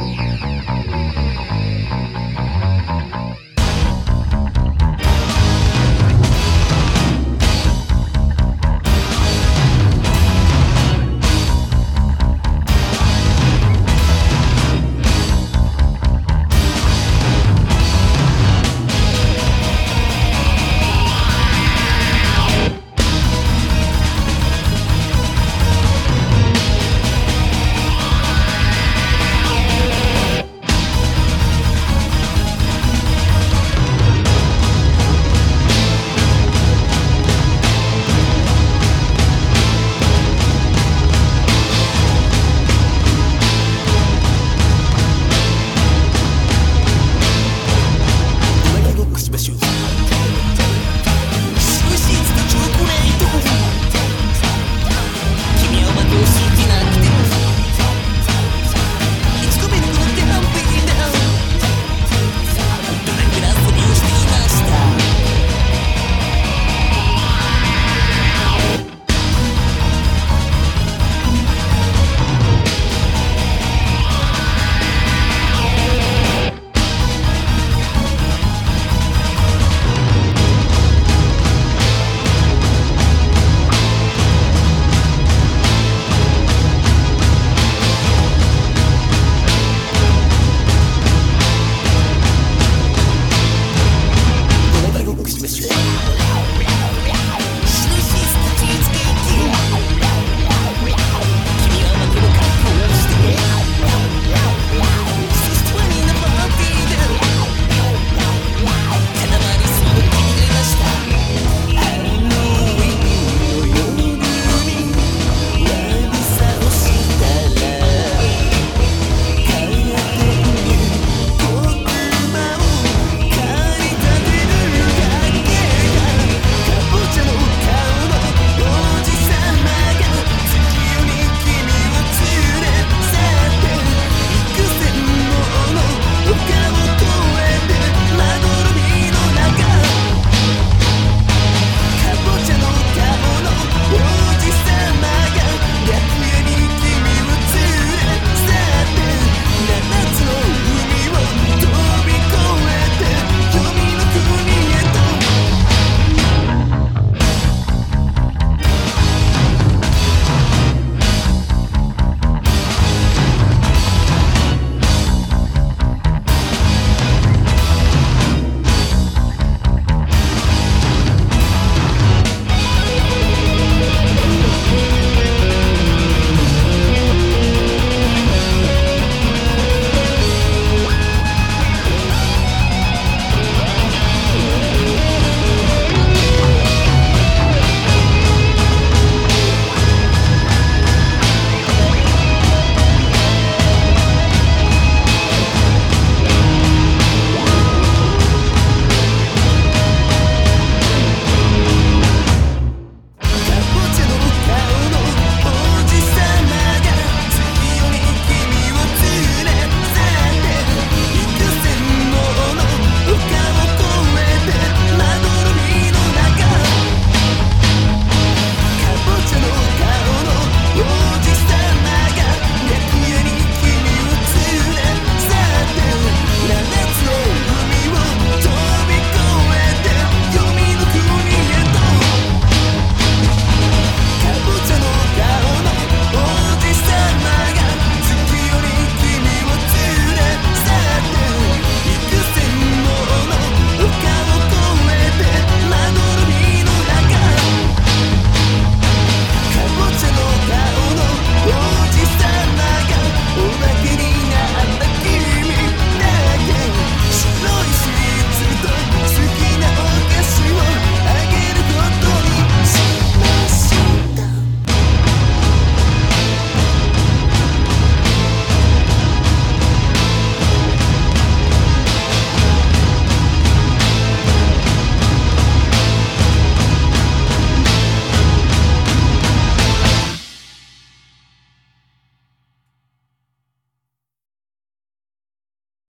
Música